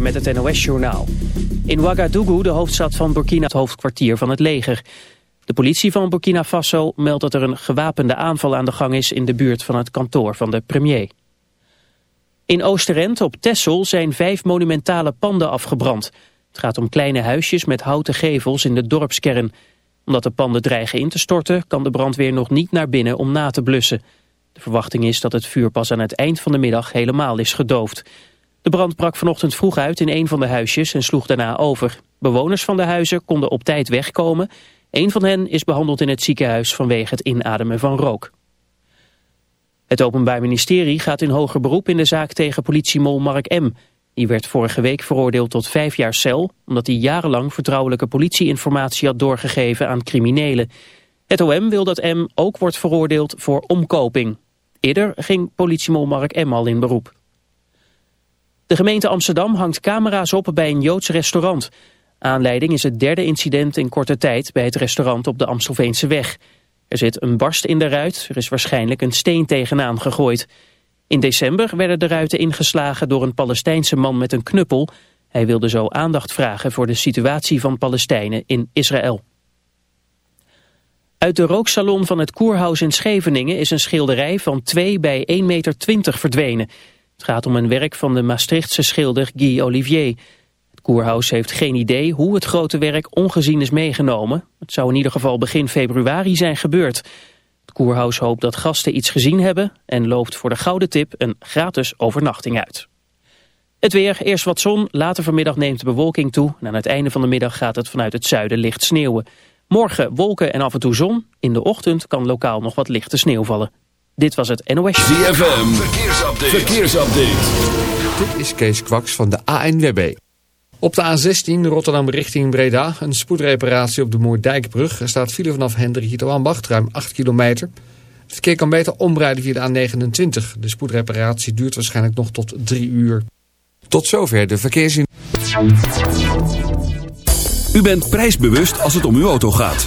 Met het NOS-journaal. In Ouagadougou, de hoofdstad van Burkina, het hoofdkwartier van het leger. De politie van Burkina Faso meldt dat er een gewapende aanval aan de gang is... in de buurt van het kantoor van de premier. In Oosterend op Texel zijn vijf monumentale panden afgebrand. Het gaat om kleine huisjes met houten gevels in de dorpskern. Omdat de panden dreigen in te storten... kan de brandweer nog niet naar binnen om na te blussen... De verwachting is dat het vuur pas aan het eind van de middag helemaal is gedoofd. De brand brak vanochtend vroeg uit in een van de huisjes en sloeg daarna over. Bewoners van de huizen konden op tijd wegkomen. Een van hen is behandeld in het ziekenhuis vanwege het inademen van rook. Het Openbaar Ministerie gaat in hoger beroep in de zaak tegen politiemol Mark M. Die werd vorige week veroordeeld tot vijf jaar cel... omdat hij jarenlang vertrouwelijke politieinformatie had doorgegeven aan criminelen. Het OM wil dat M ook wordt veroordeeld voor omkoping. Eerder ging politiemol Mark M. al in beroep. De gemeente Amsterdam hangt camera's op bij een Joods restaurant. Aanleiding is het derde incident in korte tijd bij het restaurant op de Amstelveense weg. Er zit een barst in de ruit, er is waarschijnlijk een steen tegenaan gegooid. In december werden de ruiten ingeslagen door een Palestijnse man met een knuppel. Hij wilde zo aandacht vragen voor de situatie van Palestijnen in Israël. Uit de rooksalon van het Koerhuis in Scheveningen is een schilderij van 2 bij 1,20 meter verdwenen. Het gaat om een werk van de Maastrichtse schilder Guy Olivier. Het Koerhuis heeft geen idee hoe het grote werk ongezien is meegenomen. Het zou in ieder geval begin februari zijn gebeurd. Het Koerhuis hoopt dat gasten iets gezien hebben en loopt voor de gouden tip een gratis overnachting uit. Het weer, eerst wat zon, later vanmiddag neemt de bewolking toe... en aan het einde van de middag gaat het vanuit het zuiden licht sneeuwen. Morgen wolken en af en toe zon. In de ochtend kan lokaal nog wat lichte sneeuw vallen. Dit was het NOS. ZFM, verkeersupdate. verkeersupdate. Dit is Kees Kwaks van de ANWB. Op de A16 Rotterdam richting Breda, een spoedreparatie op de Moerdijkbrug. Er staat file vanaf Hendrik Ambacht, ruim 8 kilometer. Het verkeer kan beter omrijden via de A29. De spoedreparatie duurt waarschijnlijk nog tot 3 uur. Tot zover de verkeersin. U bent prijsbewust als het om uw auto gaat.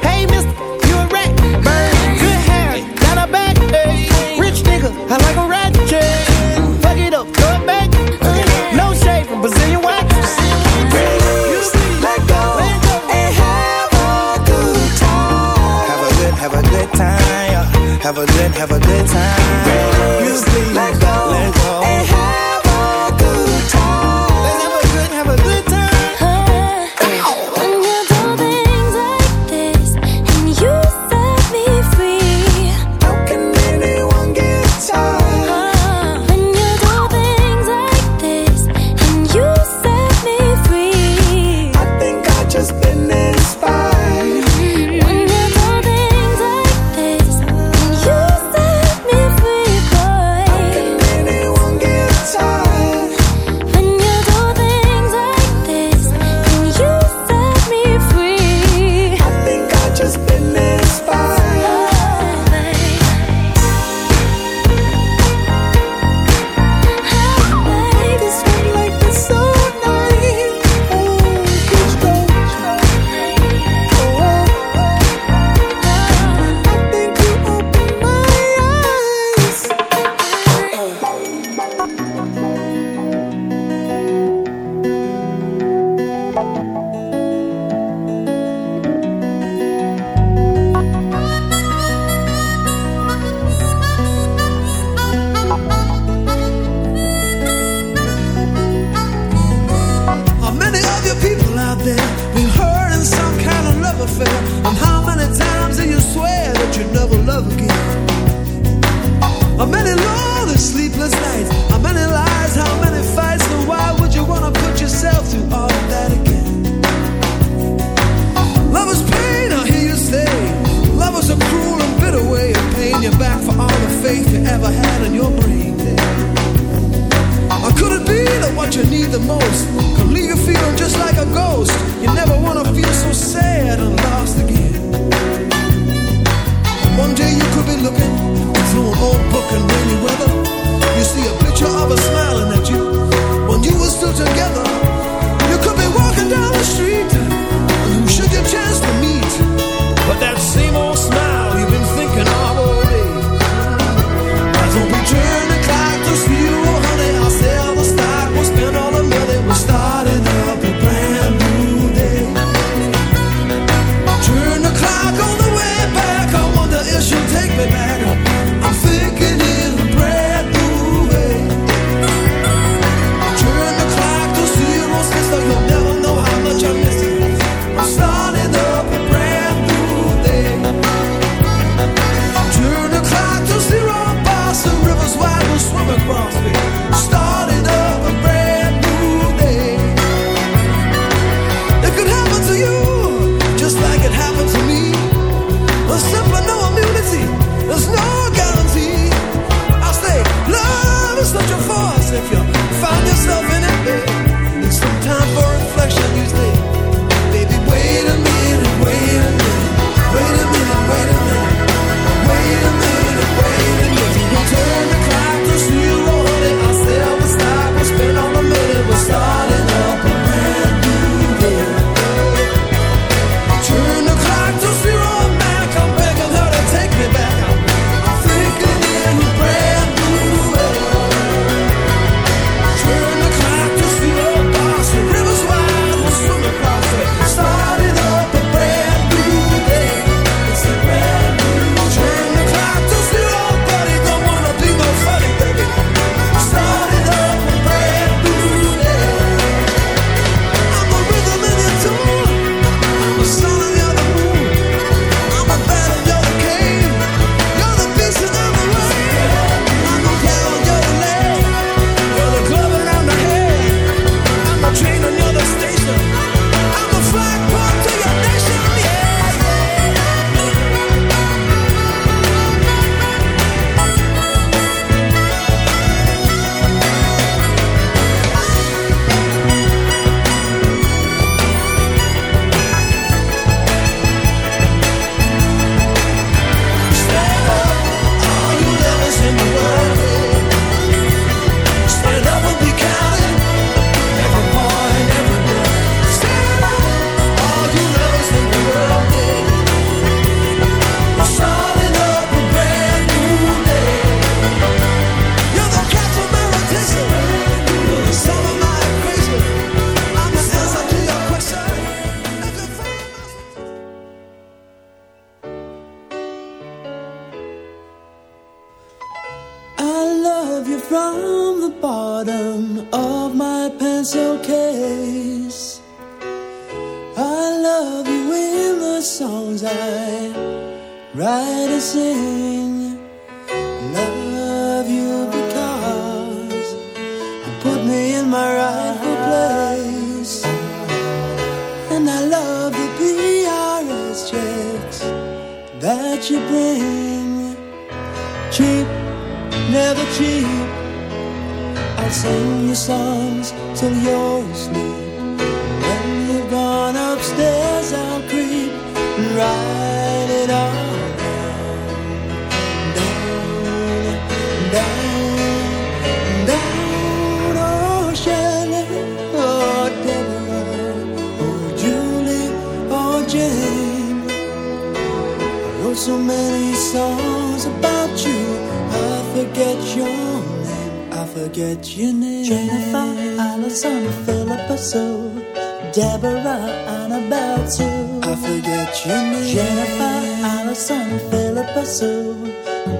never forget your name. Jennifer, Allison, Philippa Sue,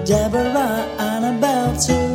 Deborah, Annabelle too.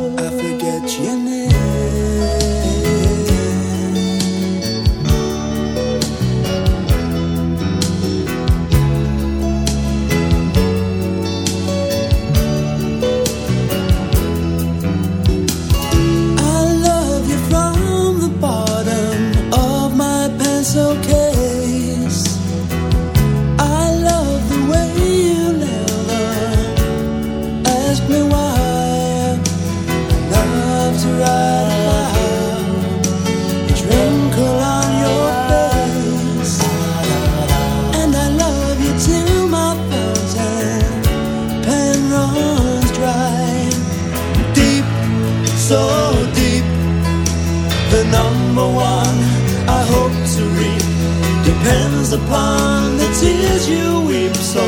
upon the tears you weep. So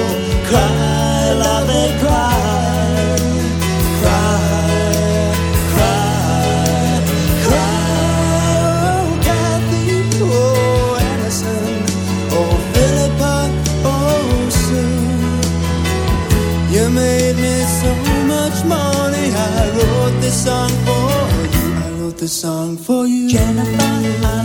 cry, love it, cry, cry, cry, cry. Oh, Kathy, oh, oh, oh, Sue. You made me so much money. I wrote this song for you. I wrote this song for you, Jennifer.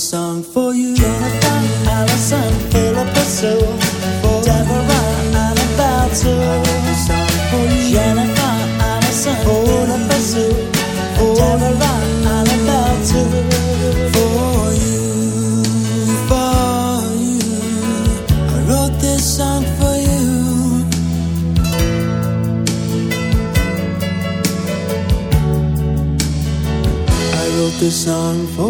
song for you. Jonathan Allison, Philip Deborah I wrote a song for you. Jennifer Allison, Philip Deborah For you, for you, I wrote this song for you. I wrote this song for.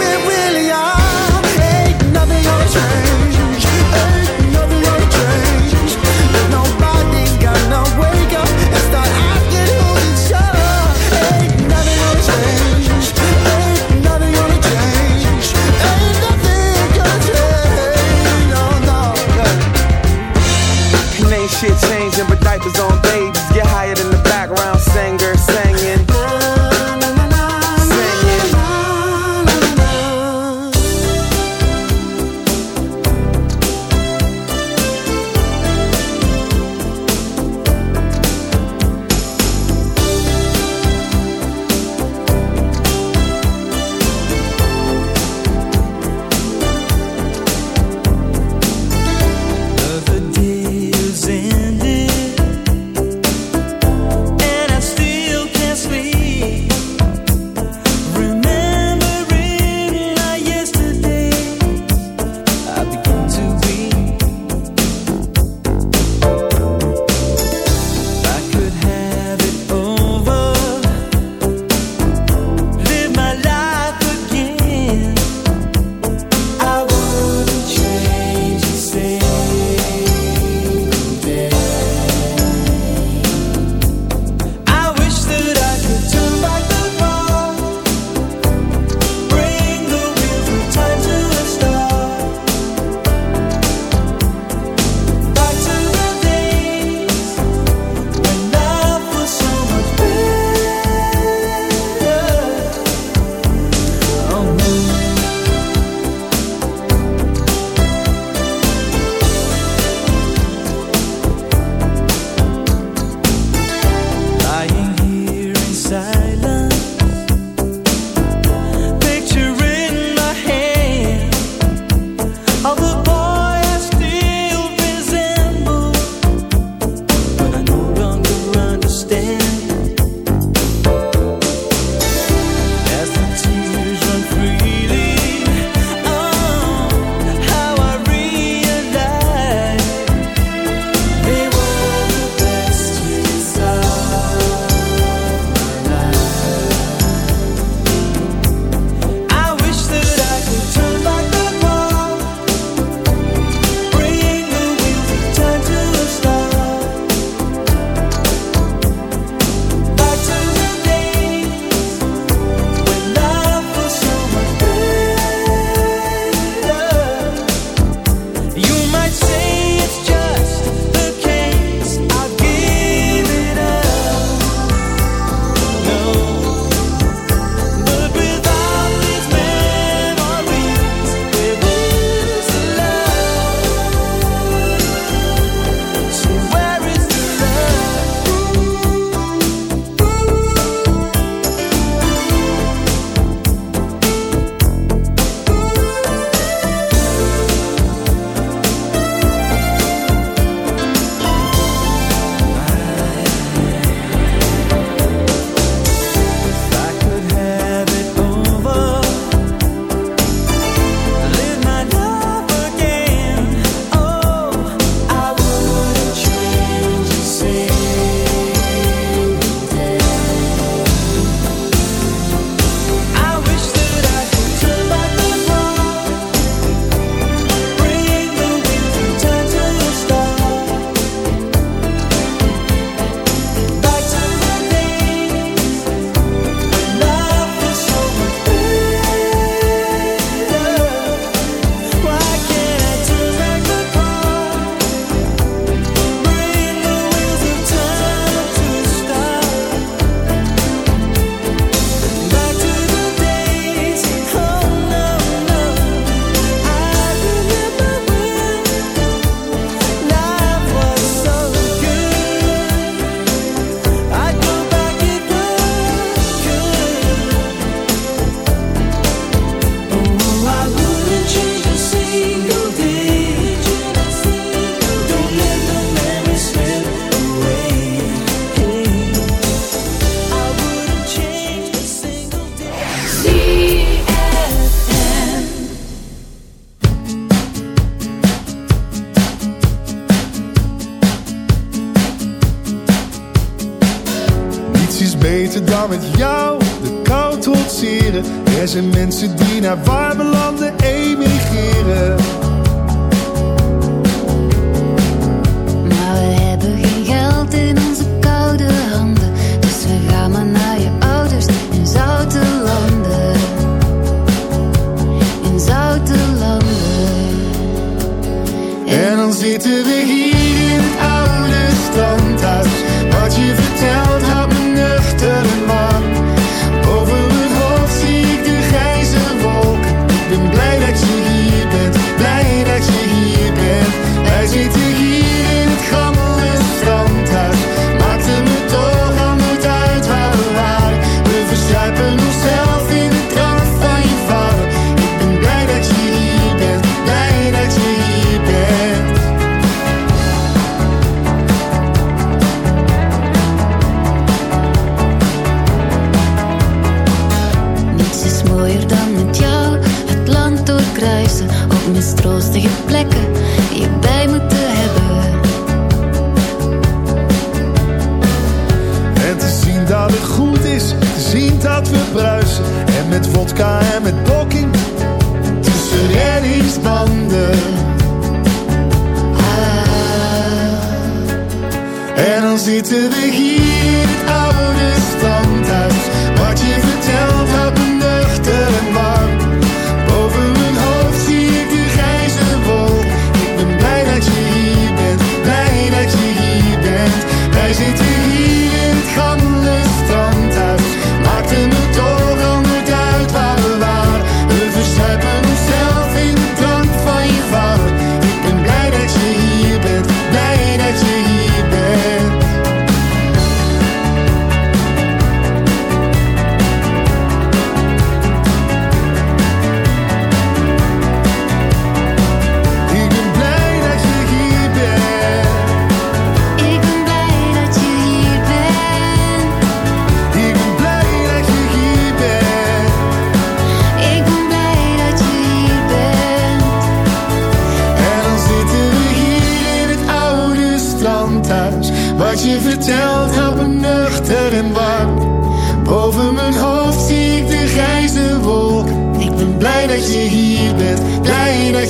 En dan zitten we hier, het oude standhuis. Wat je vertelt.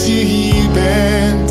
dat je hier bent.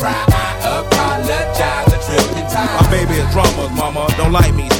Cry. I apologize a trillion times. My baby is drama, mama. Don't like me.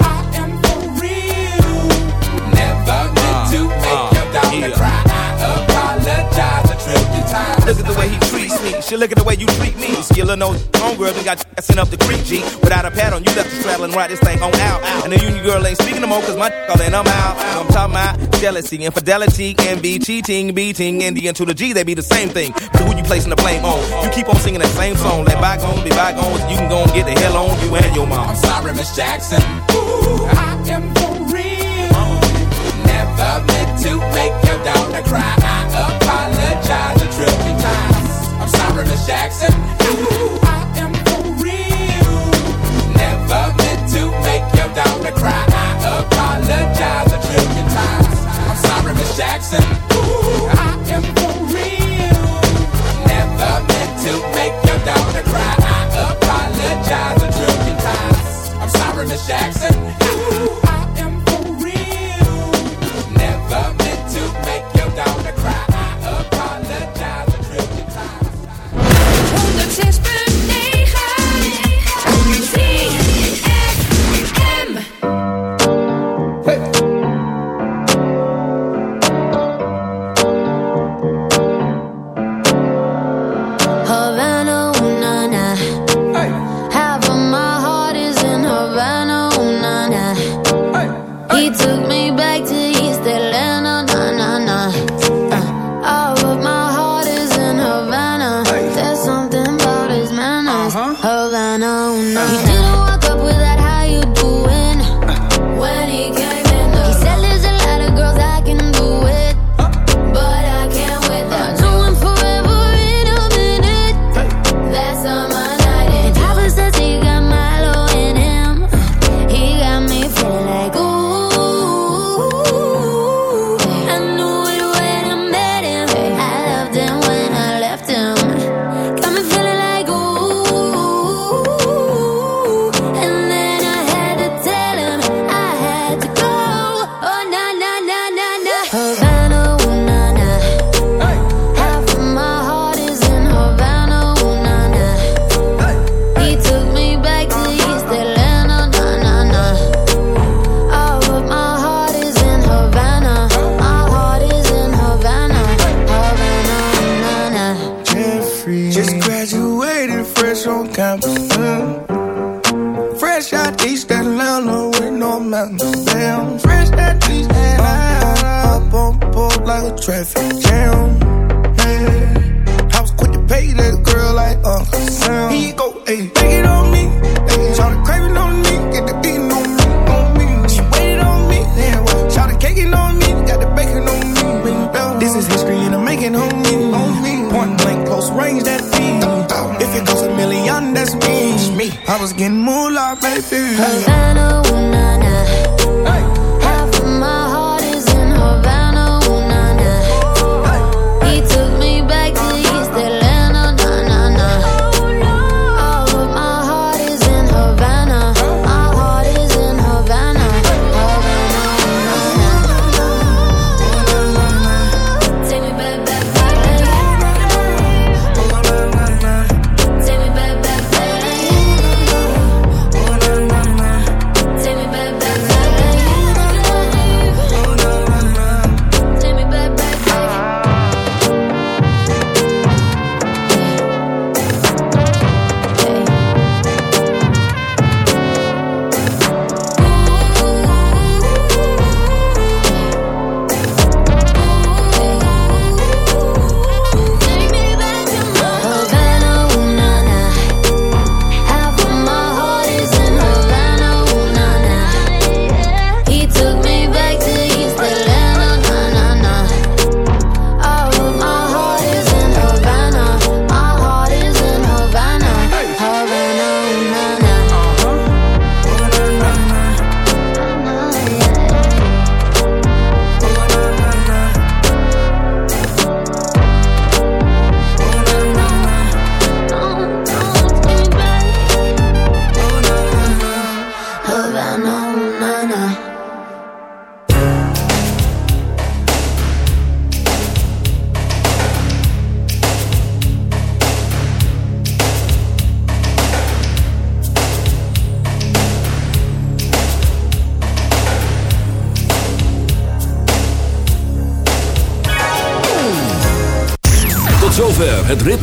cry. I apologize a trillion times. Look at the way he treats me. She look at the way you treat me. Skillin' no homegirl done got you up the creek, G. Without a pad on, you left the straddle and ride this thing on out. And the union girl ain't speaking no more, cause my all in, I'm out. I'm talking about jealousy, infidelity, envy, cheating, beating, and the N to the G, they be the same thing. But who you placing the blame on? You keep on singing that same song. Let bygones be bygones, you can go and get the hell on you and your mom. I'm sorry, Miss Jackson. Ooh, I am meant to make your daughter cry. I apologize a trillion times. I'm sorry, Miss Jackson. I am real. Never meant to make your daughter cry. I apologize a trillion times. I'm sorry, Miss Jackson. I am real. Never meant to make your daughter cry. I apologize a trillion times. I'm sorry, Miss Jackson. You do